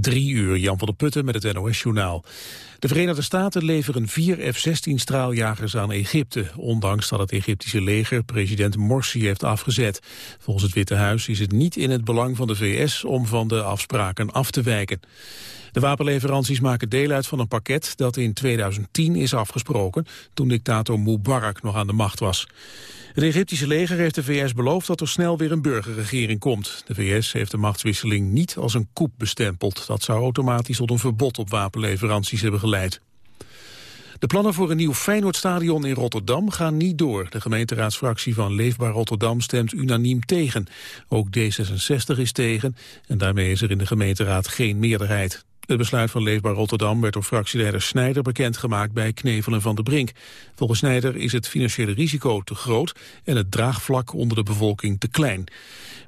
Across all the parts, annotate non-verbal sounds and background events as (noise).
Drie uur, Jan van der Putten met het NOS-journaal. De Verenigde Staten leveren vier F-16-straaljagers aan Egypte... ondanks dat het Egyptische leger president Morsi heeft afgezet. Volgens het Witte Huis is het niet in het belang van de VS... om van de afspraken af te wijken. De wapenleveranties maken deel uit van een pakket dat in 2010 is afgesproken... toen dictator Mubarak nog aan de macht was. Het Egyptische leger heeft de VS beloofd dat er snel weer een burgerregering komt. De VS heeft de machtswisseling niet als een coup bestempeld. Dat zou automatisch tot een verbod op wapenleveranties hebben geleid. De plannen voor een nieuw Feyenoordstadion in Rotterdam gaan niet door. De gemeenteraadsfractie van Leefbaar Rotterdam stemt unaniem tegen. Ook D66 is tegen en daarmee is er in de gemeenteraad geen meerderheid. Het besluit van Leefbaar Rotterdam werd door fractieleider Snijder bekendgemaakt bij Knevelen van de Brink. Volgens Snijder is het financiële risico te groot en het draagvlak onder de bevolking te klein.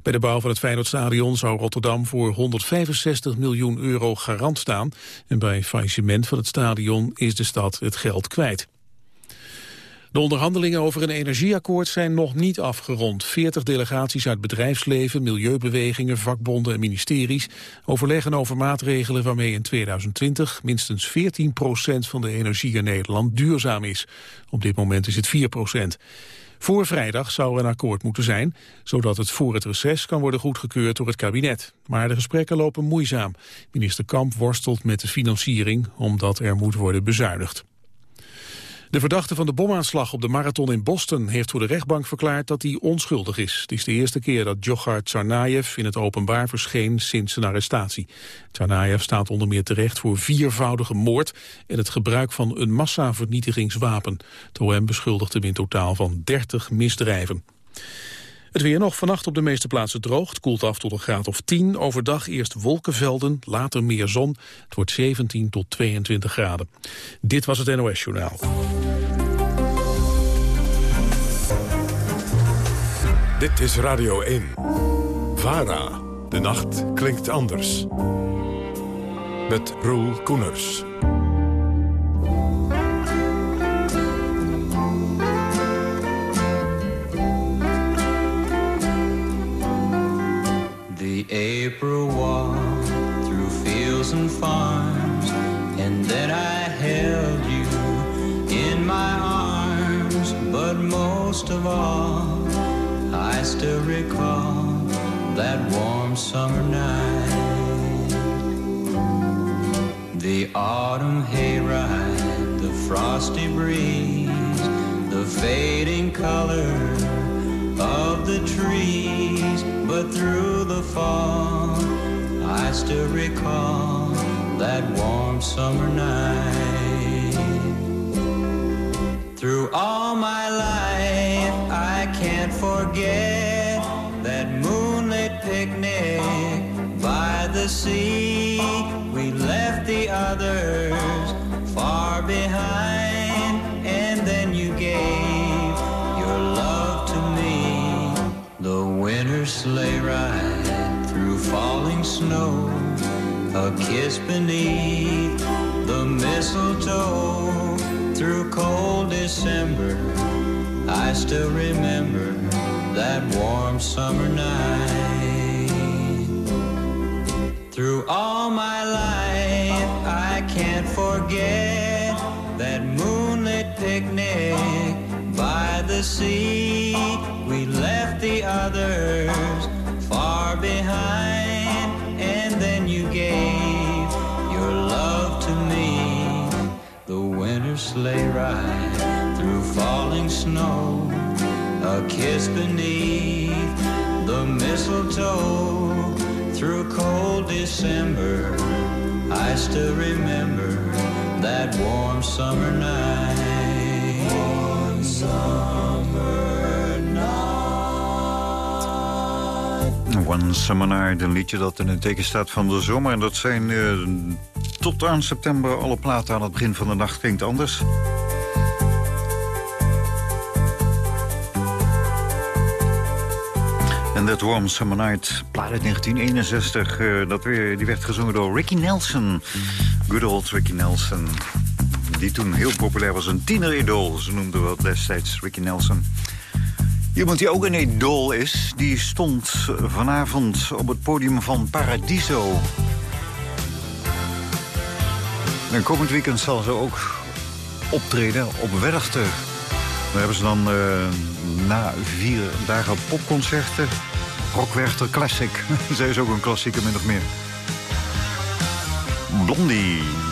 Bij de bouw van het Feyenoordstadion zou Rotterdam voor 165 miljoen euro garant staan. En bij faillissement van het stadion is de stad het geld kwijt. De onderhandelingen over een energieakkoord zijn nog niet afgerond. Veertig delegaties uit bedrijfsleven, milieubewegingen, vakbonden en ministeries overleggen over maatregelen waarmee in 2020 minstens 14 procent van de energie in Nederland duurzaam is. Op dit moment is het 4 procent. Voor vrijdag zou er een akkoord moeten zijn, zodat het voor het reces kan worden goedgekeurd door het kabinet. Maar de gesprekken lopen moeizaam. Minister Kamp worstelt met de financiering, omdat er moet worden bezuinigd. De verdachte van de bomaanslag op de marathon in Boston heeft voor de rechtbank verklaard dat hij onschuldig is. Het is de eerste keer dat Djokhar Tsarnaev in het openbaar verscheen sinds zijn arrestatie. Tsarnaev staat onder meer terecht voor viervoudige moord en het gebruik van een massavernietigingswapen. Het OM beschuldigt hem in totaal van 30 misdrijven. Het weer nog vannacht op de meeste plaatsen droog. Koelt af tot een graad of 10. Overdag eerst wolkenvelden, later meer zon. Het wordt 17 tot 22 graden. Dit was het NOS Journaal. Dit is Radio 1. VARA. De nacht klinkt anders. Met Roel Koeners. April walk through fields and farms, and then I held you in my arms. But most of all, I still recall that warm summer night. The autumn hayride, the frosty breeze, the fading color of the trees, but through the fall, I still recall that warm summer night. Through all my life, I can't forget that moonlit picnic by the sea. We left the others sleigh ride through falling snow, a kiss beneath the mistletoe through cold December. I still remember that warm summer night. Through all my life, I can't forget that moonlit picnic by the sea. The others far behind, and then you gave your love to me. The winter sleigh ride through falling snow, a kiss beneath the mistletoe through cold December. I still remember that warm summer night. Warm summer One Summer een liedje dat in het teken staat van de zomer. En dat zijn uh, tot aan september alle platen aan het begin van de nacht klinkt anders. En dat Warm Summer Night, plaat uit 1961, uh, dat weer, die werd gezongen door Ricky Nelson. Good old Ricky Nelson. Die toen heel populair was, een tiener-idool. Ze noemden we destijds Ricky Nelson. Iemand die ook een idool is, die stond vanavond op het podium van Paradiso. En komend weekend zal ze ook optreden op Werchter. Daar hebben ze dan uh, na vier dagen popconcerten... Rockwerchter Classic. (laughs) Zij is ook een klassieker, min of meer. Blondie.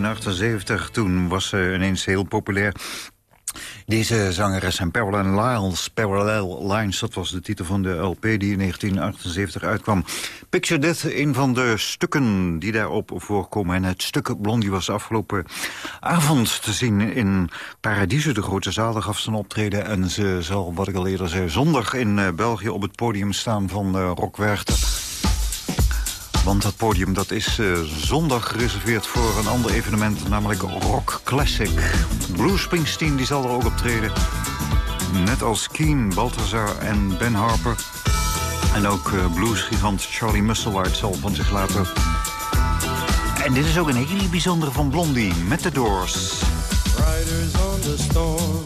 1978, toen was ze ineens heel populair. Deze zangeres en Parallel Lines, Parallel Lines, dat was de titel van de LP die in 1978 uitkwam. Picture Death, een van de stukken die daarop voorkomen. En het stuk Blondie was afgelopen avond te zien in Paradiso, de grote zaal. gaf een optreden en ze zal, wat ik al eerder zei, zondag in eh, België op het podium staan van uh, Rock Werchter. Want dat podium dat is uh, zondag gereserveerd voor een ander evenement, namelijk Rock Classic. Bruce Springsteen die zal er ook optreden. Net als Keen, Balthazar en Ben Harper. En ook uh, bluesgigant Charlie Musselwhite zal van zich laten. En dit is ook een hele bijzondere van Blondie, met de Doors. Riders on the storm.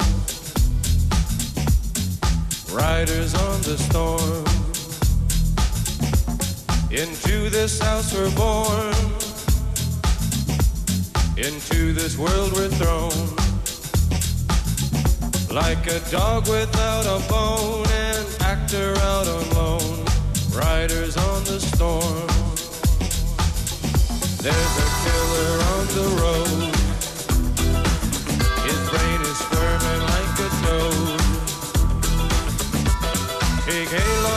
Riders on the storm. Into this house we're born. Into this world we're thrown. Like a dog without a bone, an actor out on loan, riders on the storm. There's a killer on the road. His brain is squirming like a toad. Take a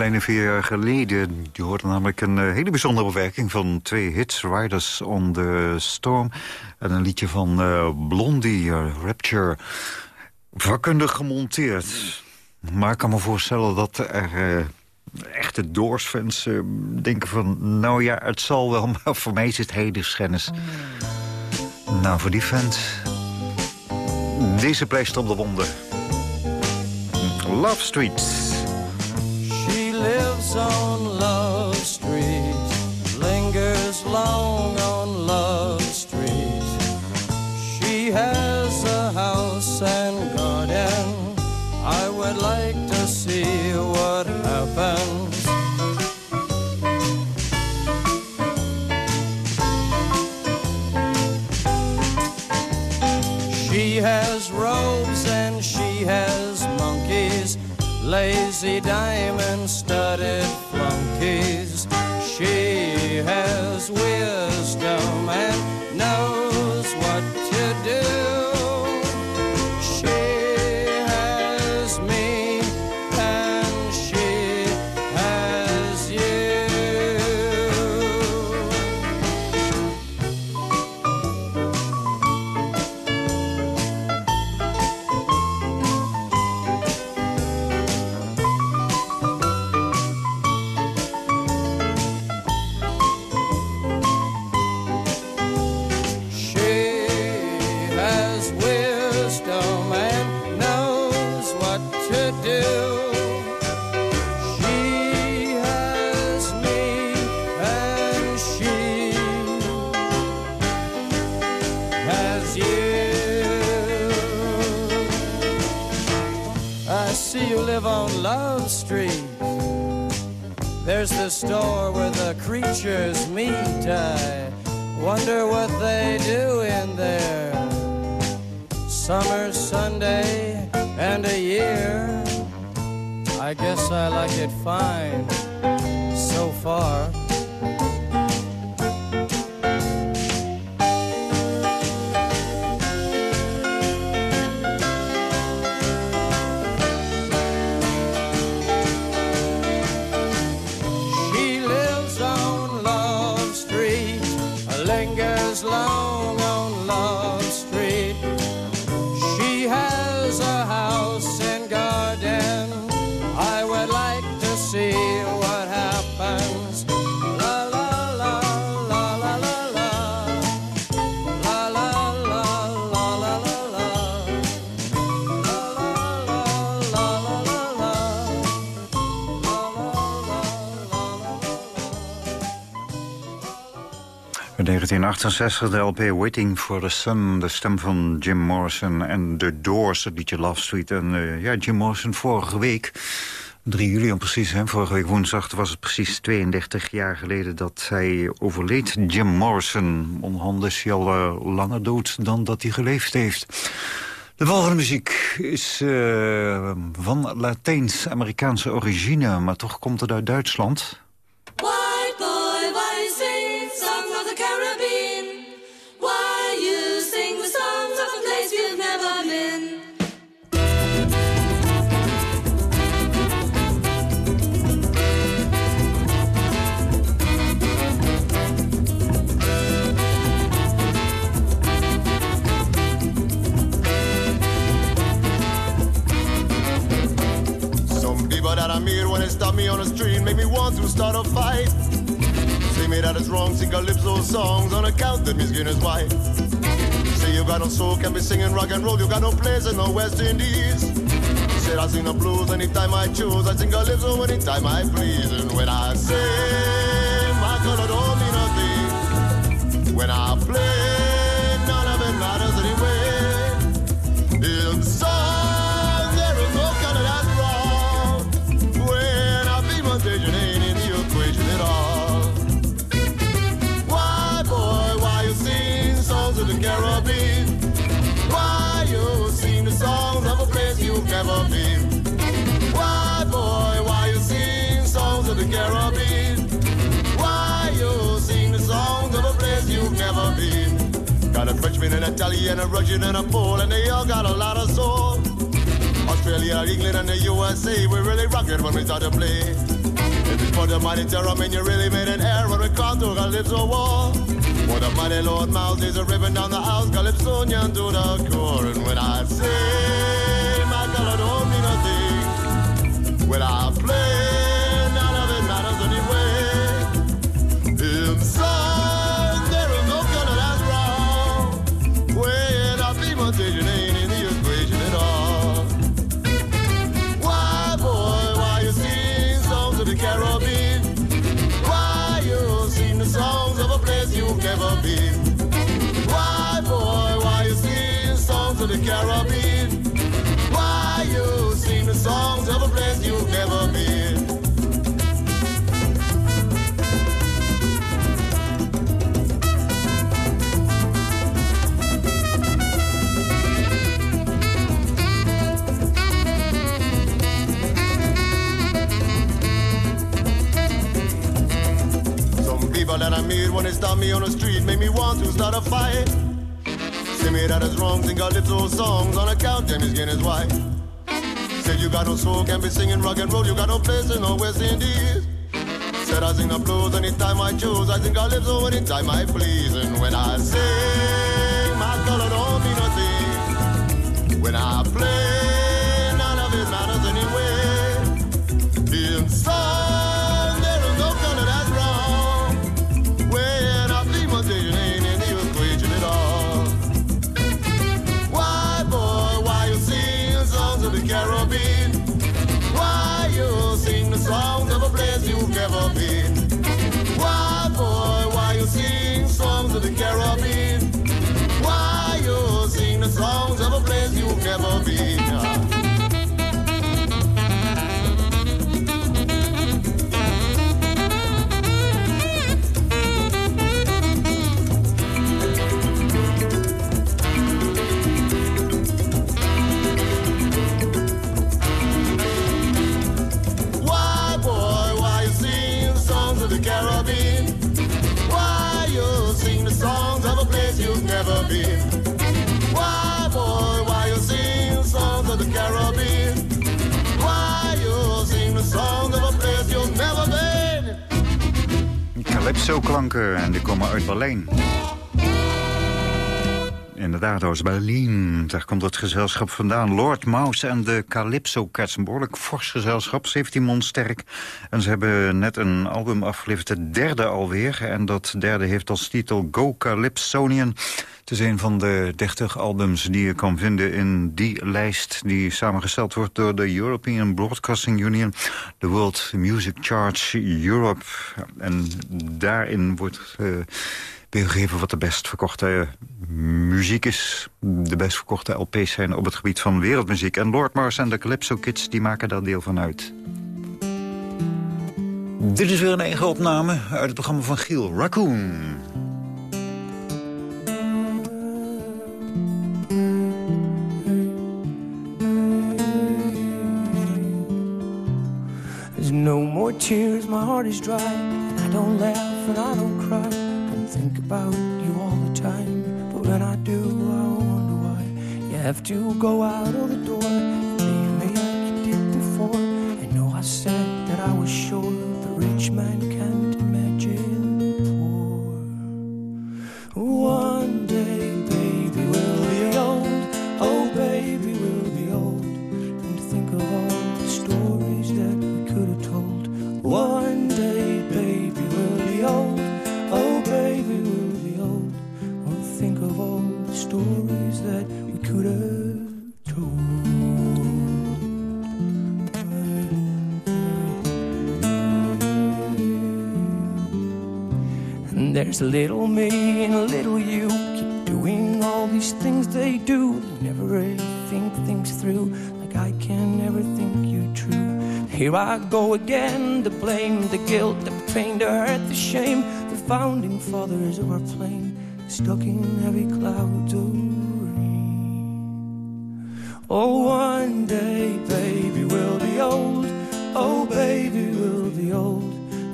kleine vier jaar geleden. Je hoorde namelijk een eh, hele bijzondere bewerking van twee hits. Riders on the Storm en een liedje van eh, Blondie, eh, Rapture. Vakkundig gemonteerd. Maar ik kan me voorstellen dat er echte Doors-fans denken van... nou ja, het zal wel, (laughs) maar voor mij is het heiligschennis. Nou, voor die fans... Deze pleister op de wonden. Love Street. Lives on Love Street, lingers long lazy diamond studded In 1968 de LP Waiting for the Sun, de stem van Jim Morrison en The Doors, het liedje Love Street. En eh, ja, Jim Morrison vorige week, 3 juli om precies, hè, vorige week woensdag was het precies 32 jaar geleden dat hij overleed. Jim Morrison, onderhand is hij al eh, langer dood dan dat hij geleefd heeft. De volgende muziek is eh, van Latijns-Amerikaanse origine, maar toch komt het uit Duitsland. Stop me on the street make me want to start a fight. Say me that it's wrong, sing calypso songs on account that skin is white. Say you got no soul, can be singing rock and roll, you got no place in the West Indies. Said I sing the blues anytime I choose, I sing calypso anytime I please. And when I sing, my color don't mean nothing. When I play, Got an Italian, a Russian, and a Pole, and they all got a lot of soul. Australia, England, and the USA, we really rock it when we start to play. If it's for the money, terror, man, you really made an error when we come to Calypso War. For the money, Lord Mouse is a ribbon down the house, Calypso to the core. And when I say my color don't mean a thing, when I play, meet when they stop me on the street make me want to start a fight. Say me that is wrong, sing calypso songs on account his skin is white. Say you got no soul, can't be singing rock and roll, you got no place in the West Indies. Said I sing the blues anytime I choose, I sing calypso anytime I please. And when I sing, my color don't mean nothing. When I play, never been? Why, boy, why you sing songs of the Caribbean? Why you sing the songs of a place you've never been? Calypso-klanken en die komen uit Berlijn. Inderdaad, uit Berlijn. Daar komt het gezelschap vandaan. Lord Mouse en de Calypso Cats. Een behoorlijk fors gezelschap, 17 man sterk. En ze hebben net een album afgeleverd, het derde alweer. En dat derde heeft als titel Go Calypsonian. Het is een van de 30 albums die je kan vinden in die lijst... die samengesteld wordt door de European Broadcasting Union... de World Music Charge Europe. En daarin wordt... eh, weergegeven wat de best verkochte muziek is. De best verkochte LP's zijn op het gebied van wereldmuziek. En Lord Mars en de Calypso Kids die maken daar deel van uit. Dit is weer een eigen opname uit het programma van Giel, Raccoon. No more tears, my heart is dry. And I don't laugh and I don't cry. Don't think about you all the time. But when I do, I wonder why you have to go out of the door. and Leave me like you did before. I know I said that I was sure the rich man little me and little you keep doing all these things they do. They never really think things through like I can never think you true. Here I go again, the blame, the guilt, the pain, the hurt, the shame. The founding fathers of our plane, stuck in heavy clouds of rain. Oh, one day, baby, we'll be old. Oh, baby, we'll be old.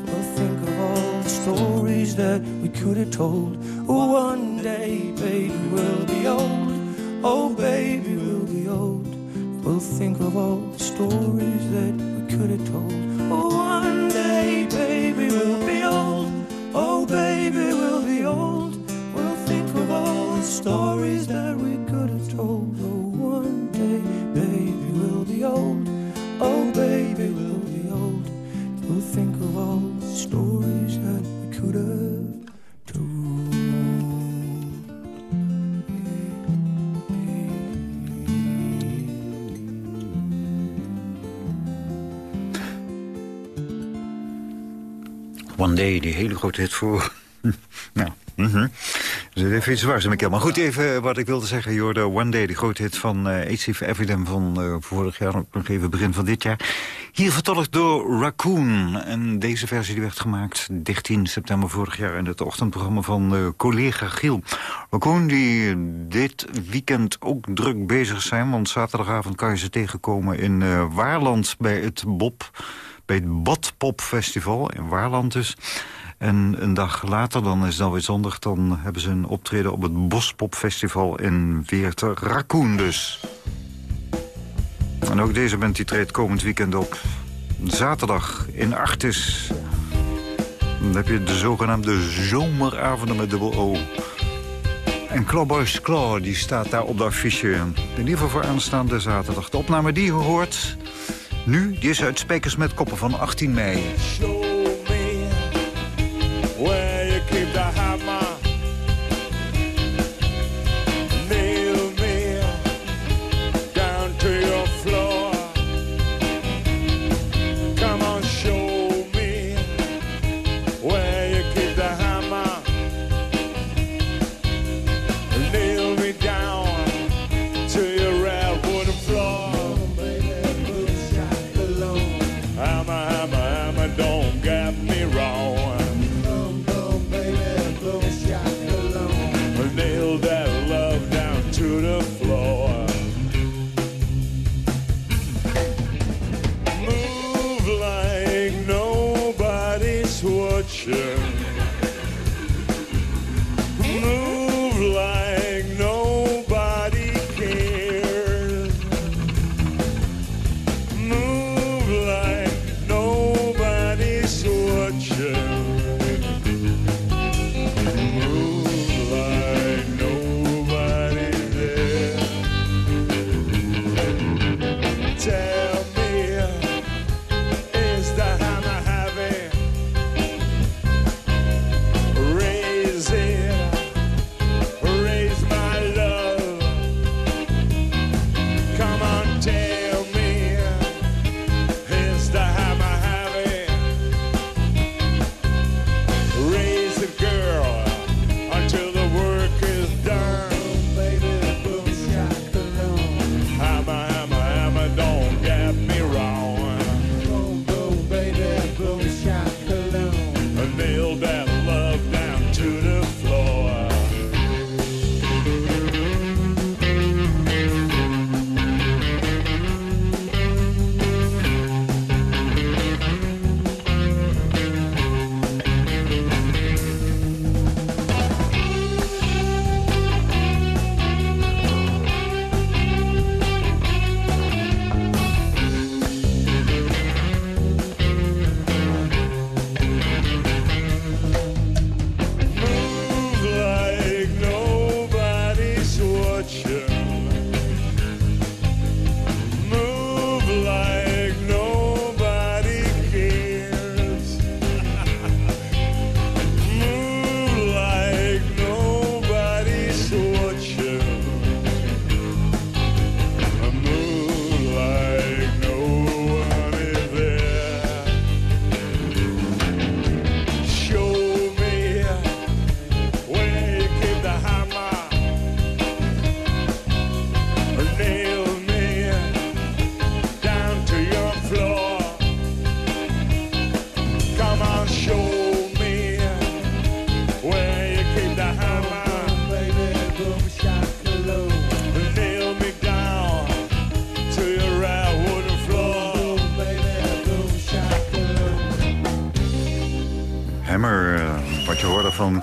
We'll think of all the stories that could have told. One day, baby, we'll be old. Oh, baby, we'll be old. We'll think of all the stories that we could have oh, told. Oh, one day, baby, we'll be old. Oh, baby, we'll be old. We'll think of all the stories that we could have told. Oh, one day, baby, we'll be old. Oh, baby, we'll be old. We'll think of all the stories that we could have One Day, die hele grote hit voor... (laughs) nou, mhm. Dus even iets mijn keel. Maar goed, even wat ik wilde zeggen. Je de One Day, die grote hit van uh, Ace Evidem van uh, vorig jaar. Nog even begin van dit jaar. Hier vertolkt door Raccoon. En deze versie die werd gemaakt 13 september vorig jaar... in het ochtendprogramma van uh, collega Giel. Raccoon die dit weekend ook druk bezig zijn. Want zaterdagavond kan je ze tegenkomen in Waarland bij het Bob bij het Badpop Festival in Waarland dus. En een dag later, dan is het alweer zondag... dan hebben ze een optreden op het Bospop Festival in Weerte Raccoon dus. En ook deze band die treedt komend weekend op. Zaterdag in Artis. Dan heb je de zogenaamde zomeravonden met dubbel O. En Clawboys Claw, die staat daar op de affiche. In ieder geval voor aanstaande zaterdag. De opname die je hoort... Nu, die is uit Spekers met Koppen van 18 mei.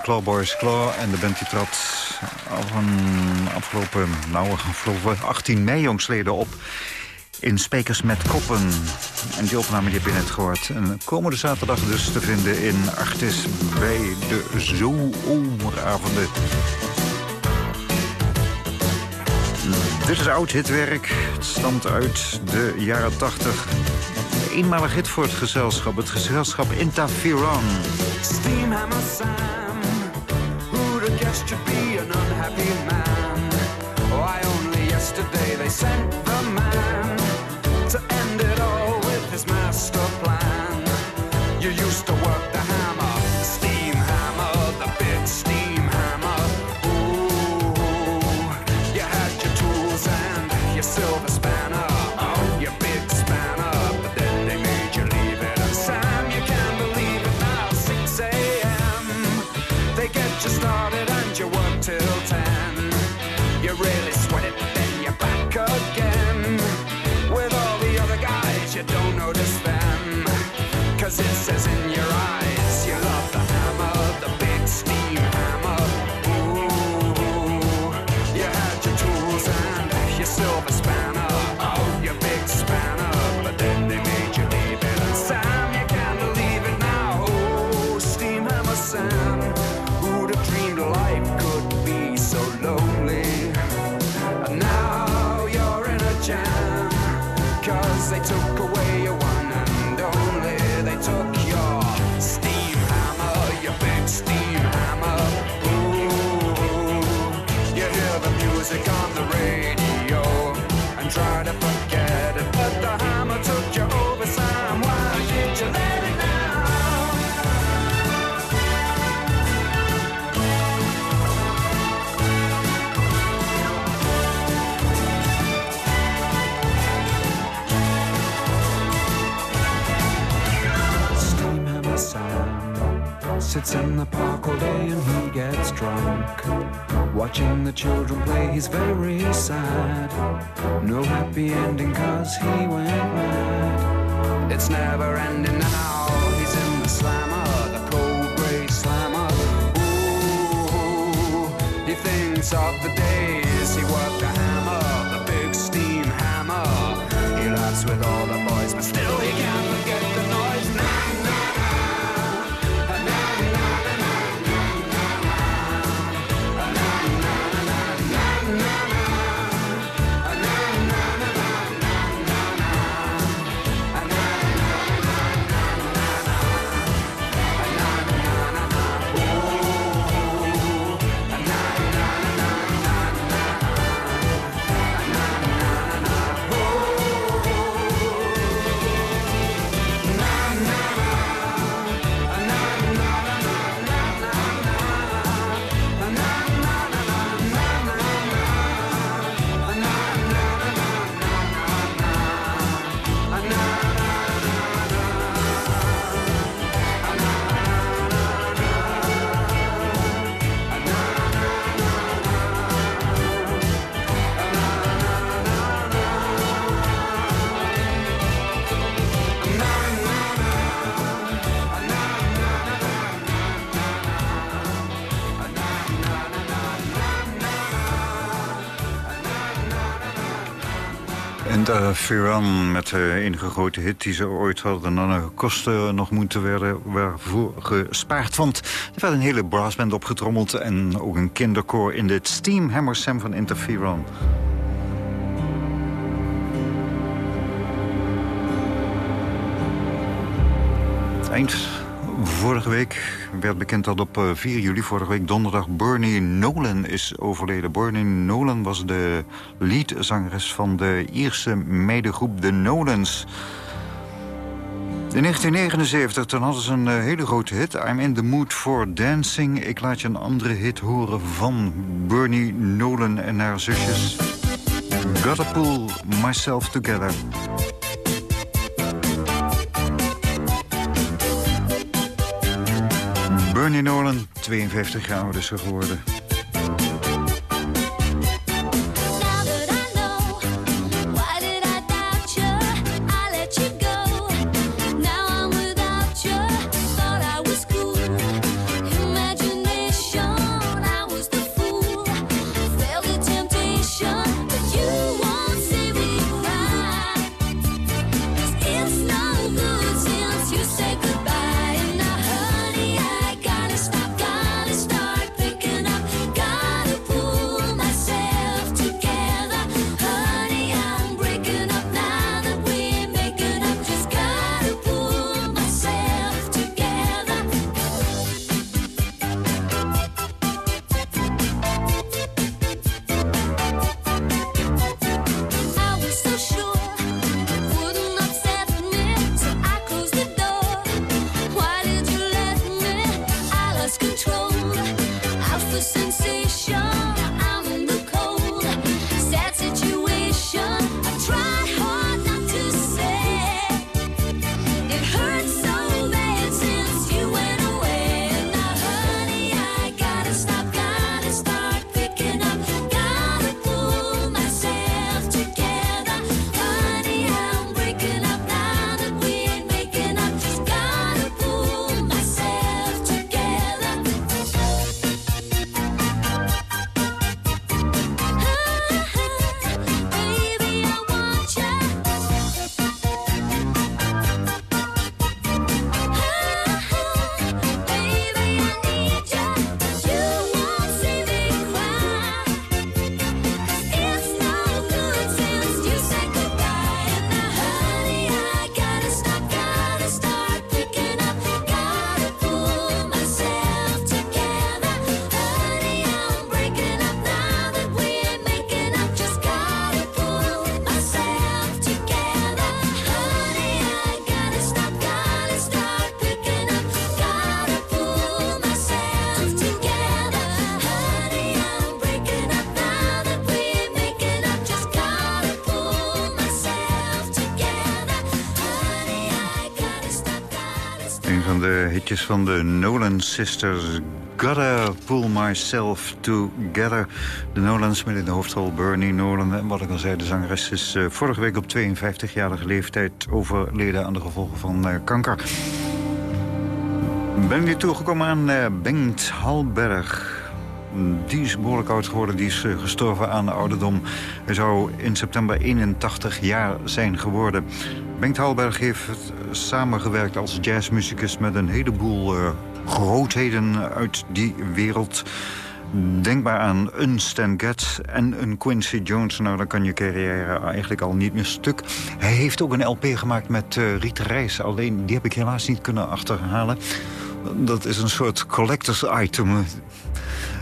Van Clawboys Claw. En de band die trad afgelopen, nou, afgelopen 18 mei jongsleden op in Spekers met Koppen. En die opname die heb je net gehoord. En komende zaterdag dus te vinden in Artis bij de zomeravonden. Dit is oud hitwerk. Het stamt uit de jaren 80. Eenmalig hit voor het gezelschap. Het gezelschap Interferon. Steamhammer they sent the man to end Cause it says in your day and he gets drunk. Watching the children play, he's very sad. No happy ending cause he went mad. It's never ending now. He's in the slammer, the cold gray slammer. Ooh, he thinks of the days he worked the hammer, the big steam hammer. He laughs with all the Interferon met de enige grote hit die ze ooit hadden... en dan kosten nog moeten werden waarvoor gespaard. Want er werd een hele brassband opgetrommeld... en ook een kinderkoor in dit Steam Hammer Sam van Interferon. Eind vorige week werd bekend dat op eh, 4 juli, vorige week donderdag... Bernie Nolan is overleden. Bernie Nolan was de leadzangeres van de Ierse meidengroep The Nolans... In 1979 toen hadden ze een eh, hele grote hit. I'm in the mood for dancing. Ik laat je een andere hit horen van Bernie Nolan en haar zusjes. Gotta pull myself together. Bernie Nolan, 52 jaar oud is ze geworden. Hitjes van de Nolan Sisters. Gotta pull myself together. De Nolans met in de hoofdrol Bernie Nolan. En wat ik al zei, de zangeres is eh, vorige week op 52-jarige leeftijd overleden aan de gevolgen van eh, kanker. Ben nu toegekomen aan eh, Bengt Halberg. Die is behoorlijk oud geworden. Die is gestorven aan de ouderdom. Hij zou in september 81 jaar zijn geworden. Bengt Halberg heeft eh, samengewerkt als jazzmuzikus... met een heleboel eh, grootheden uit die wereld. Denkbaar aan een Stan Getz en een Quincy Jones. Nou, dan kan je carrière eigenlijk al niet meer stuk. Hij heeft ook een LP gemaakt met eh Rita Reis. Alleen, die heb ik helaas niet kunnen achterhalen. Dat is een soort collectors item. In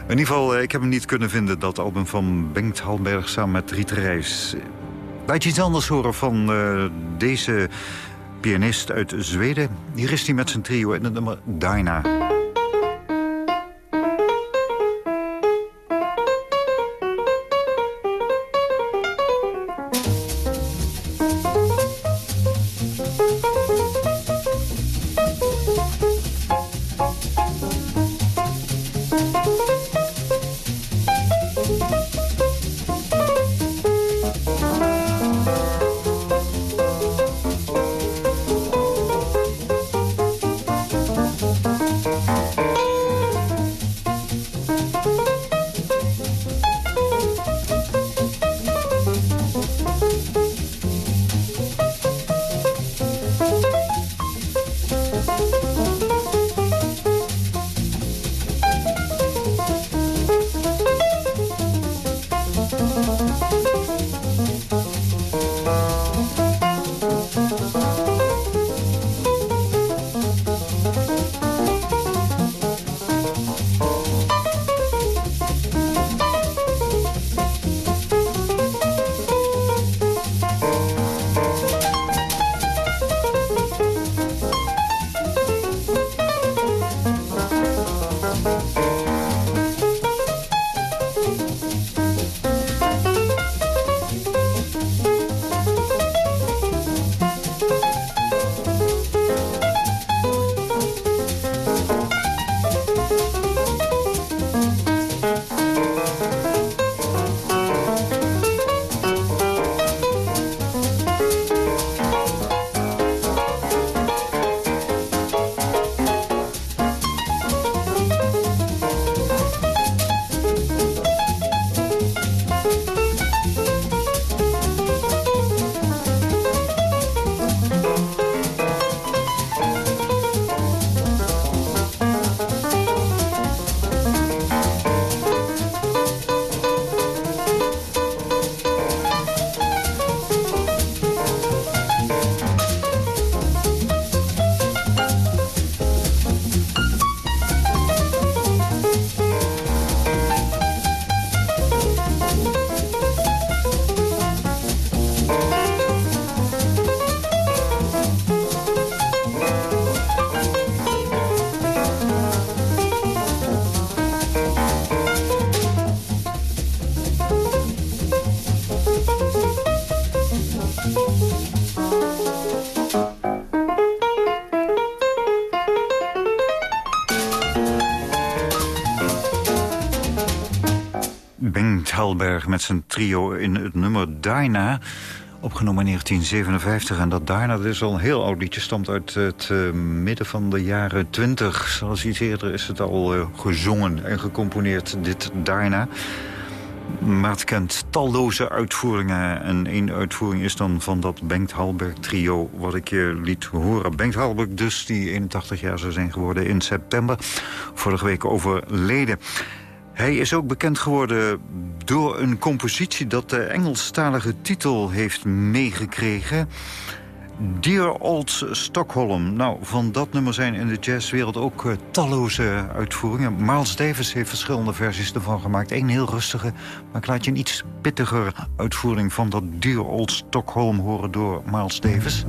ieder geval, ik heb hem niet kunnen vinden, dat album van Bengt Halberg samen met Rita Reis. Laat je iets anders horen van eh, deze pianist uit Zweden. Hier is hij met zijn trio in het nummer Dyna. Met zijn trio in het nummer Dyna. Opgenomen in 1957. En dat dat is al een heel oud liedje. Stamt uit het eh, midden van de jaren 20. Zoals iets eerder is het al eh, gezongen en gecomponeerd, dit Dyna. Maar het kent talloze uitvoeringen. En één uitvoering is dan van dat Bengt Halberg trio... wat ik je liet horen. Bengt Halberg dus, die 81 jaar zou zijn geworden in september. Vorige week overleden. Hij is ook bekend geworden door een compositie... dat de Engelstalige titel heeft meegekregen... Dear Old Stockholm. Nou, van dat nummer zijn in de jazzwereld ook eh, talloze uitvoeringen. Miles Davis heeft verschillende versies ervan gemaakt. Eén heel rustige, maar ik laat je een iets pittiger uitvoering... van dat Dear Old Stockholm horen door Miles Davis.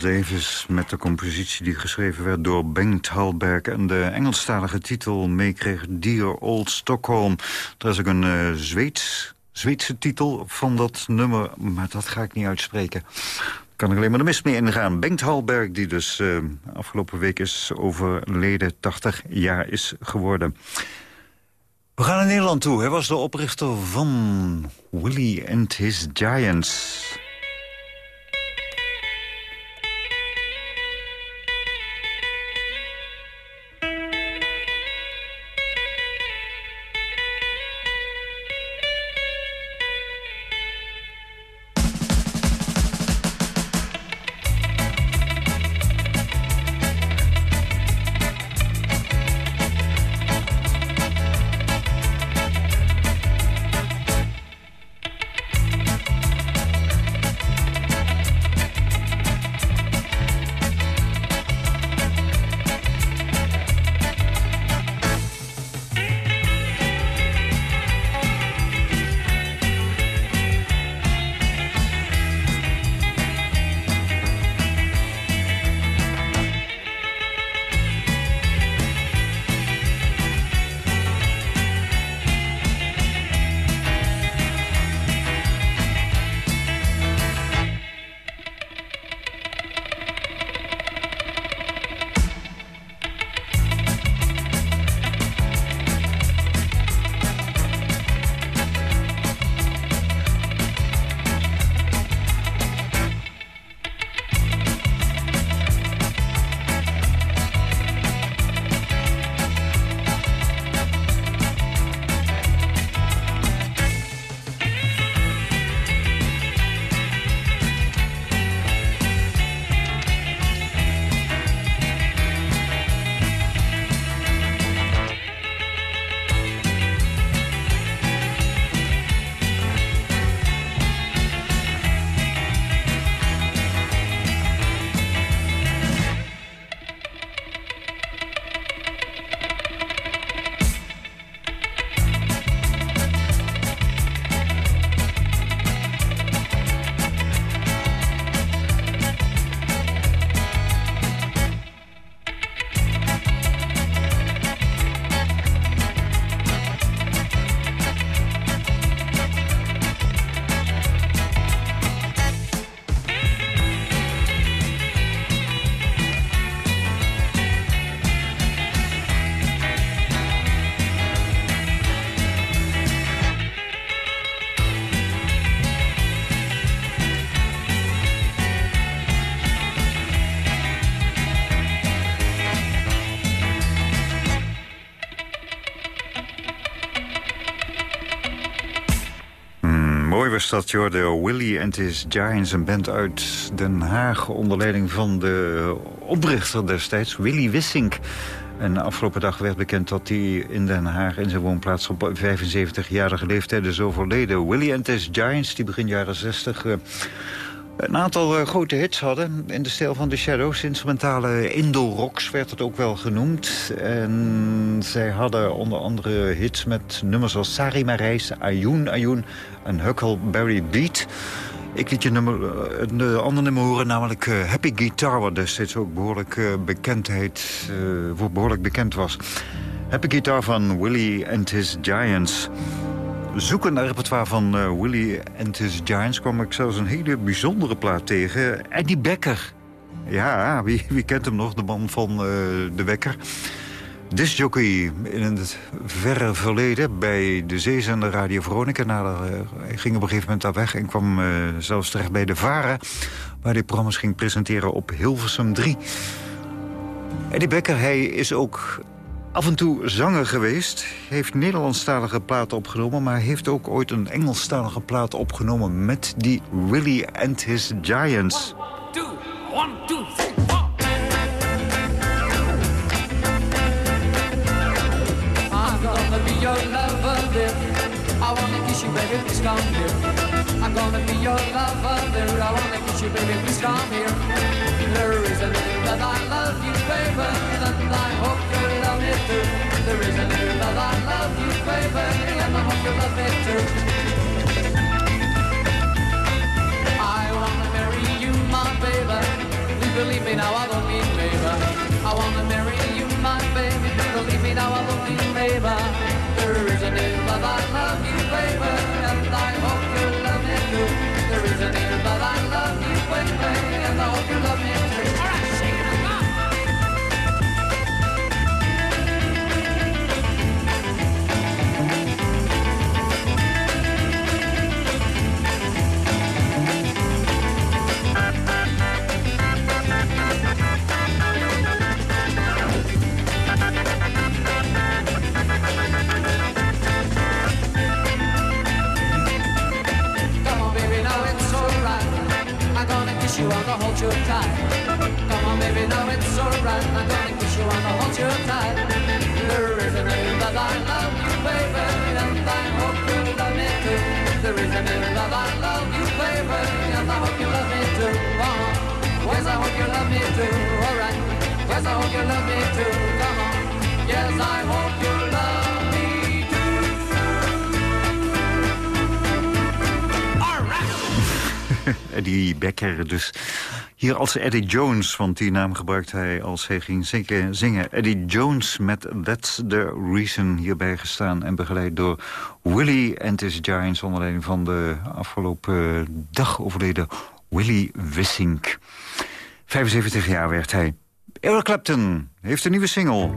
Davis met de compositie die geschreven werd door Bengt Hallberg... en de Engelstalige titel meekreeg Dear Old Stockholm. Er is ook een eh, Zweeds, Zweedse titel van dat nummer, maar dat ga ik niet uitspreken. Kan ik alleen maar de mist mee ingaan. Bengt Hallberg, die dus eh, afgelopen week is overleden, 80 jaar is geworden. We gaan naar Nederland toe. Hij was de oprichter van Willy and His Giants. Was Willy and His Giants, een band uit Den Haag... onder leiding van de oprichter destijds, Willy Wissink. En afgelopen dag werd bekend dat hij in Den Haag in zijn woonplaats... op 75-jarige leeftijd is overleden. Willy and His Giants, die begin jaren 60... een aantal eh, grote hits hadden in de stijl van The Shadows. Instrumentale Indo-rocks werd het ook wel genoemd. En zij hadden onder andere hits met nummers als Sari Marijs, Ayun Ayun en Huckleberry Beat. Ik liet je nummer, eh, een eh, ander nummer horen, namelijk Happy Guitar... wat destijds ook behoorlijk, eh, bekendheid, voor behoorlijk bekend was. Happy Guitar van Willy and His Giants zoeken naar repertoire van eh, Willy and His Giants... kwam ik zelfs een hele bijzondere plaat tegen. Eddie Becker. Ja, wie, wie kent hem nog? De man van eh, De Wekker. Discjockey in het verre verleden bij de zeezender Radio Veronica. Nou, daar, eh, hij ging op een gegeven moment daar weg en kwam zelfs terecht bij de VARA... waar hij programma's ging presenteren op Hilversum 3. Eddie Becker, hij is ook af en toe zanger geweest. Heeft Nederlandstalige platen opgenomen... maar heeft ook ooit een Engelstalige plaat opgenomen... met die Willy and His Giants. Two, one, two, three. I'm gonna be your lover, dear. I wanna kiss you, baby, please come here. I'm gonna be your lover. I here. There is a little that I love you, baby, and I hope There is a little that I love you, baby, and I hope you love me too. I wanna marry you, my baby. Please believe me now, I maybe. I wanna marry you, my baby. Believe me now, I but I love you, baby, and I hope you love me too. I love you, baby, and I hope you love me you, I'm gonna hold you tight. Come on, baby, now it's alright. I'm gonna kiss you, I'm gonna hold you tight. There is a name that I love you, baby, and I hope you love me too. There is a name that I love you, Eddie Becker dus. Hier als Eddie Jones, want die naam gebruikt hij als hij ging zingen. Eddie Jones met That's the Reason hierbij gestaan... en begeleid door Willie and his Giants... onder leiding van de afgelopen dag overleden Willie Wissink. 75 jaar werd hij. Eric Clapton heeft een nieuwe single.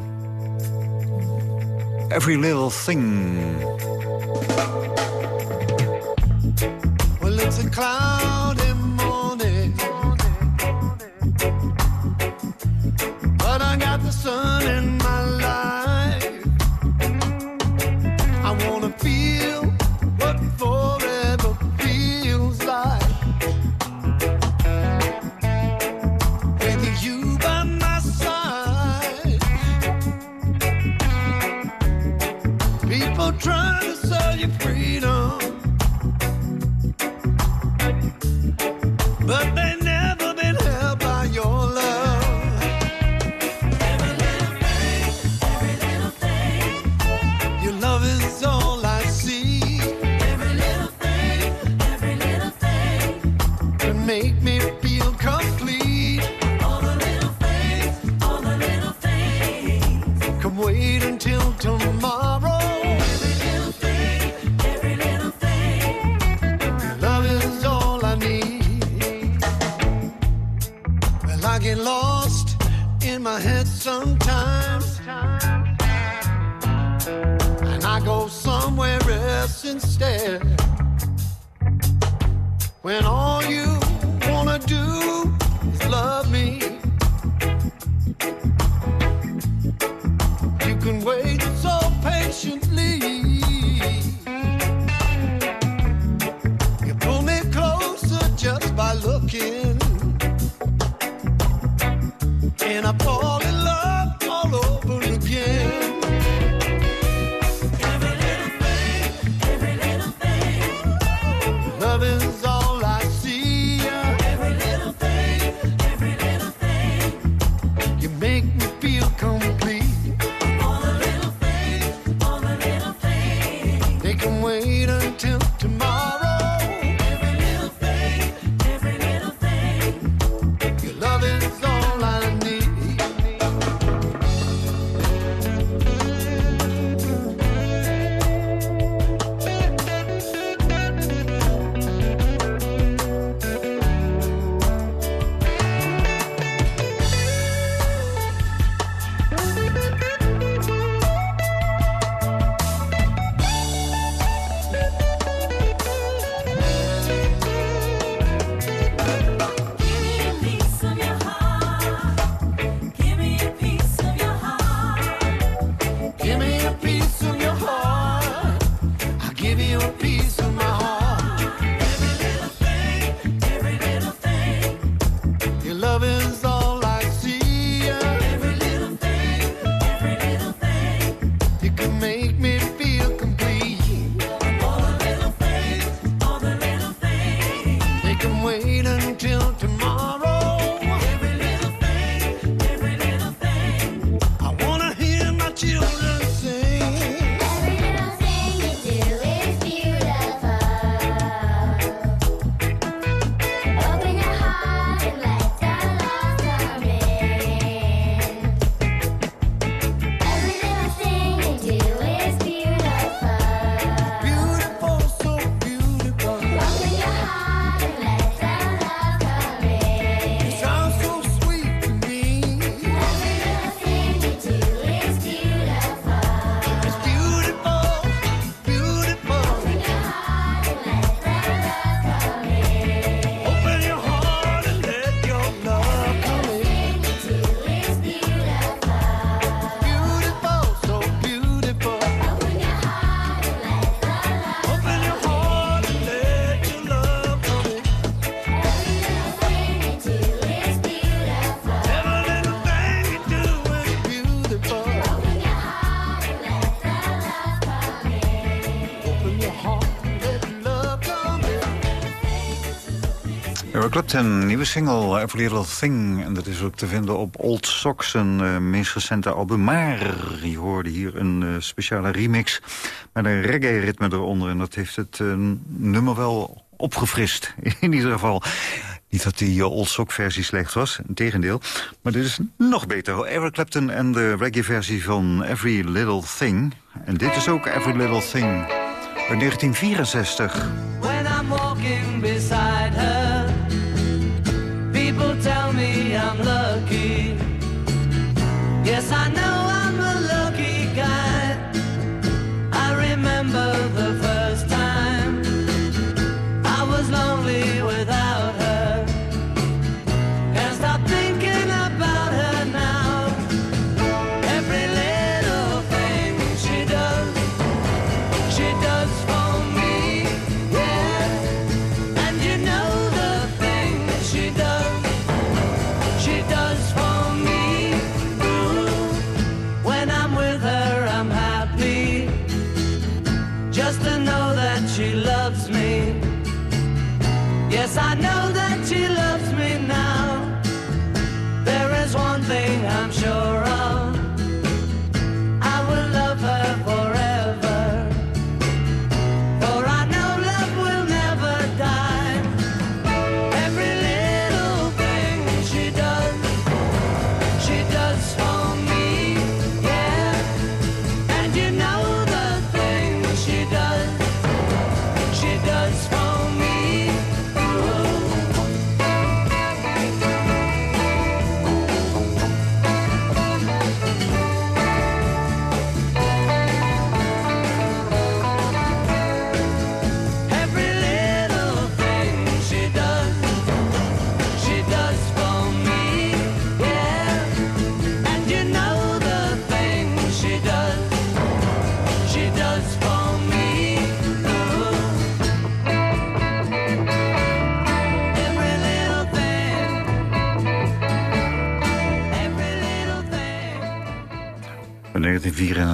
Every Little Thing. Well, it's cloudy sun in else instead. When all you can wait. Clapton, nieuwe single, Every Little Thing. En dat is ook te vinden op Old Socks, zijn eh, meest recente album. Maar je hoorde hier een eh, speciale remix met een reggae-ritme eronder. En dat heeft het eh, nummer wel opgefrist, (laughs) in ieder geval. Niet dat die Old Sock-versie slecht was, integendeel. Maar dit is nog beter. Eric Clapton en de reggae-versie van Every Little Thing. En dit is ook Every Little Thing uit 1964. When I'm walking beside her, I'm lucky. Yes, I know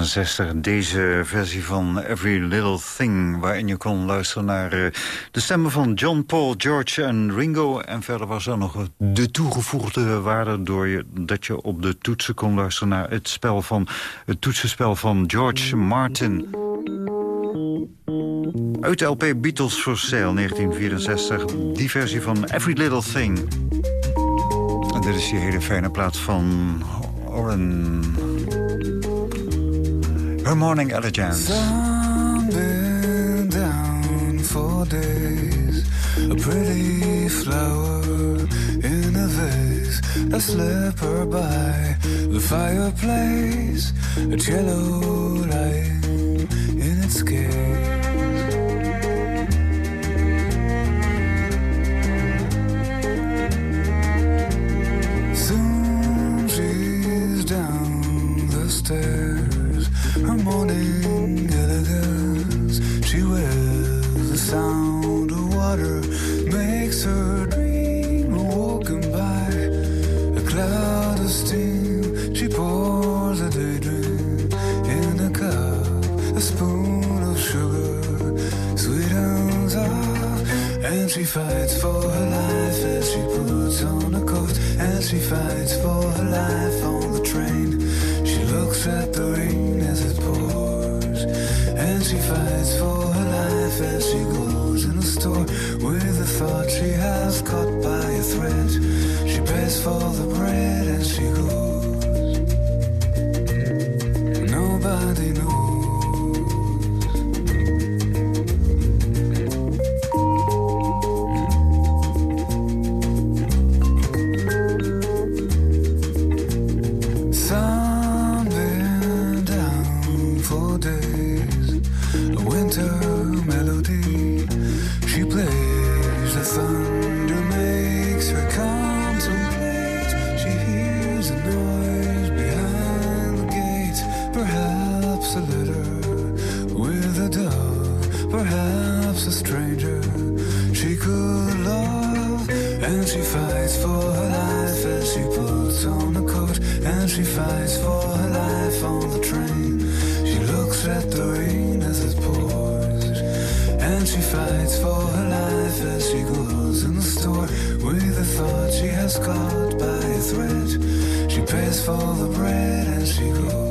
1964, deze versie van Every Little Thing... waarin je kon luisteren naar eh, de stemmen van John, Paul, George en Ringo. En verder was er nog de toegevoegde waarde... door je, dat je op de toetsen kon luisteren naar het, spel van, het toetsenspel van George Martin. Uit de LP Beatles for Sale 1964, die versie van Every Little Thing. En dit is die hele fijne plaat van Oren... Her Morning Elegance. Down for days. A pretty flower in a vase. A slipper by the fireplace. A cello lying in its case. She fights for her life as she puts on a coat. As she fights for her life on the train. She looks at the rain as it pours. And she fights for her life as she goes in a store with the thought she has caught by a thread. She pays for the winter for the bread and she goes.